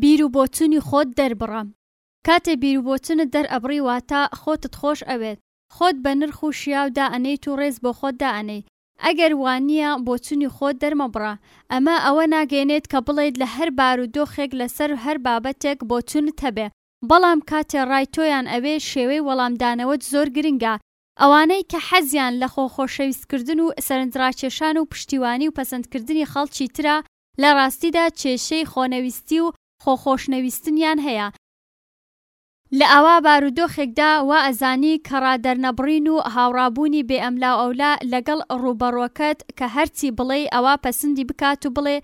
بیرو بۆچونی خۆت دەربڕە کاتێ بیرو بۆچونت دەر ئەبڕی واتا خۆتت خۆش ئەوێت خۆت بە نرخ و شیاو دا ئەنێیت و ڕێز بۆ خۆت دا ئەنێی ئەگەر وانیە بۆچونی خۆت دەرمەبڕە ئەمە ئەوە ناگەینێت کە بڵێیت لە هەر بارو دۆخێک لە سەر هەر بابەتێک بۆچونت هەبێ بەڵام کاتێ ڕای تۆیان ئەوێ شێوەی وەڵام دانەوەت زۆر گرنگە ئەوانەی کە حەزیان لە خۆ خۆشەویست کردن و سەرنجڕاکێشان و پشتیوانی و پەسەند کردنی خەڵکی ترە لە ڕاستیدا کێشەی خۆنەویستی و خۆخۆشنەویستنیان هەیە، لە ئاوا بارودۆخێکدا وا ئەزانی کە ڕادەرنەبڕین و هاوڕابوونی بێ ئەملاوئەولا لەگەڵ ڕووبەڕوەکەت کە هەرچی بڵێی ئەوا پەسندی بکات و بڵێ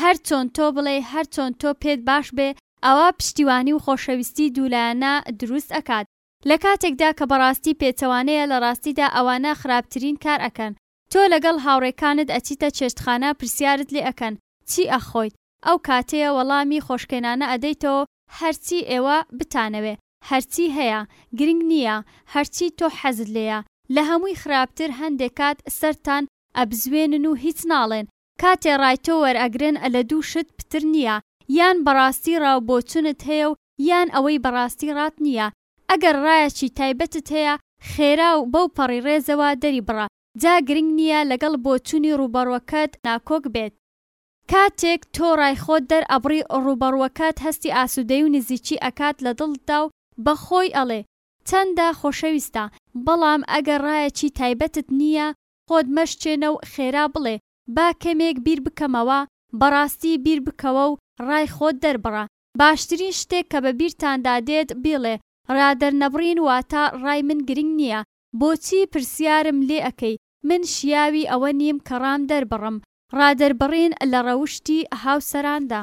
هەر چۆن تۆ بڵێی هەر چۆن تۆ پێت باش بێ ئەوا پشتیوانی و خۆشەویستی دوولایەنە دروست ئەکات لە کاتێکدا کە بەڕاستی پێچەوانەیە لە ڕاستیدا ئەوانە خراپترین کار ئەکەن تۆ لەگەڵ هاوڕێکانت ئەچیتە چێشتخانە پرسیارت لێ ئەکەن چی ئەخۆیت ئەو کاتەیە وەڵامی خۆشکێنانە ئەدەیتەوەو هەرچی ئێوە بتانەوێ هەرچی هەیە گرنگ نییە هەرچی تۆ حەزت لێیە لە هەمووی خراپتر هەندێ کات سەرتان ئەبزوێنن و هیچ ناڵێن کاتێ ڕای تۆ وەرئەگرن لە دوو شت پتر نییە یان بەڕاستی ڕاو بۆچونت هەیەو یان ئەوەی بەڕاستی ڕات نییە ئەگەر ڕایەکی تایبەتت هەیە خێرا و بەو پەڕی ڕێزەوە دەری بڕە، جا گرنگ نییە لەگەڵ بۆچوونی ڕووبەڕوەکەت ناکۆک بێت. کاتێک تۆ ڕای خۆت دەر ئەبڕی ڕووبەڕوەکەت هەستی ئاسوودەی و نزیکی ئەکات لە دڵتدا و بە خۆی ئەڵێ چەندە خۆشەویستە، بەڵام ئەگەر ڕایەکی تایبەتت نییە خۆت مەشکێنە و خێرا بڵێ با کەمێک بیر بکەمەوە، بەڕاستی بیر بکەوە و ڕای خۆت دەربڕە، باشترین شتێک کە بە بیرتاندا دێت بیڵێ ڕا دەرنەبڕین واتا ڕای من گرنگ نییە بۆچی پرسیارم لێ ئەکەی من شیاوی ئەوە نیم کە ڕام دەربڕم ڕادەربڕین لە ڕەوشتی هاوسەراندا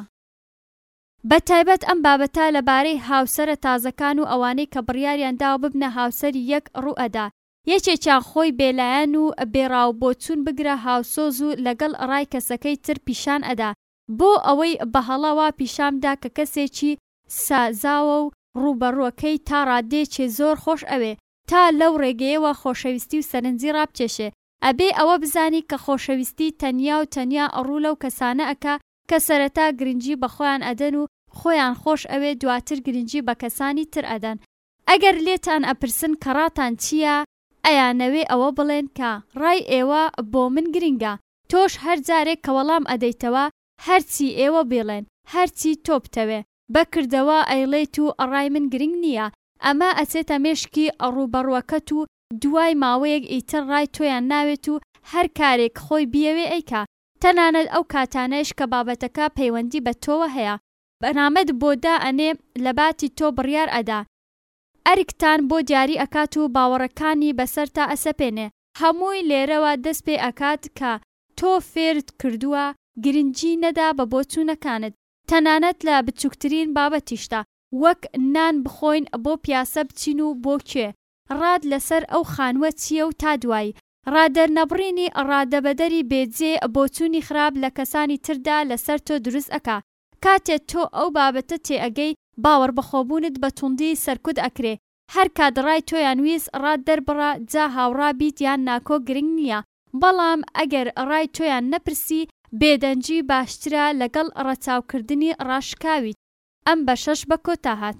بە تایبەت ئەم بابەتە لە بارەی هاوسەرە تازەکان و ئەوانەی کە بڕیاریان داوە ببنە هاوسەری یەک ڕوو ئەدا یەکێکیان خۆی بێلایەن و بێ ڕاو بۆچوون بگرە هاوسۆز و لەگەڵ ڕای کەسەکەی تر پیشان ئەدا بۆ ئەوەی بە هەڵە وا پیشان بدا کە کەسێکی سا زاوە و ڕوو بە ڕووە کەی تا ڕاددەیە کێ زۆر خۆش ئەوێ تا لەو ڕێگەیەوە خۆشەویستی و سەرنجی ڕابکێشێ ئەبێ ئەوە بزانی کە خۆشەویستی تەنیا و تەنیا ڕوو لەو کەسانە ئەکا کە سەرەتا گرنگی بە خۆیان ئەدەن و خۆیان خۆش ئەوێ دواتر گرنگی بە کەسانی تر ئەدەن. ئەگەر لێتان ئەپرسن کە ڕاتان چییە ئەیانەوێ ئەوە بڵێن کە ڕای ئێوە بۆ من گرنگە تۆش هەر جارێک کە وەڵام ئەدەیتەوە هەرچی ئێوە بیڵێن هەرچی تۆ بتەوێ بە کردەوە ئەیڵێیت و ئەڕای من گرنگ نییە ئەمە ئەچێتە مێشکی ئەڕو بەڕوەکەت و دوای ماوەیەک ئیتر ڕای تۆیان ناوێت و هەر کارێک خۆی بیەوێ ئەیکا تەنانەت ئەو کاتانەیش کە بابەتەکە پەیوەندی بە تۆوە هەیە بەرنامەت بۆ دا ئەنێ لەباتی تۆ بڕیار ئەدا ئەرکتان بۆ دیاری ئەکات و باوەڕەکانی بەسەرتا ئەسەپێنێ هەمووی لێرەوە دەست پێ ئەکات کە تۆ فێرت کردووە گرنگی نەدا بە بۆچوونەکانت تەنانەت لە بچوکترین بابەتیشدا وەک نان بخۆین بۆ پیاسە بچین و بۆ کوێ ڕات لەسەر ئەو خانووە چییە و تا دوایی ڕا دەرنەبڕینی ڕا دەبەدەری بێ جێ بۆچوونی خراپ لە کەسانی تردا لەسەر تۆ دروست ئەکا کاتێ تۆ ئەو بابەتە تێ ئەگەی باوەڕبەخۆبوونت بە توندی سەرکوت ئەکرێ هەر کات ڕای تۆیان ویست ڕات دەربڕە جا هاوڕا بیت یان ناکۆک گرنگ نییە بەڵام ئەگەر ڕای تۆیان نەپرسی بێدەنگی باشترە لەگەڵ ڕەچاوکردنی ڕاشکاویت ئەم بەشەش بە کۆتا هات.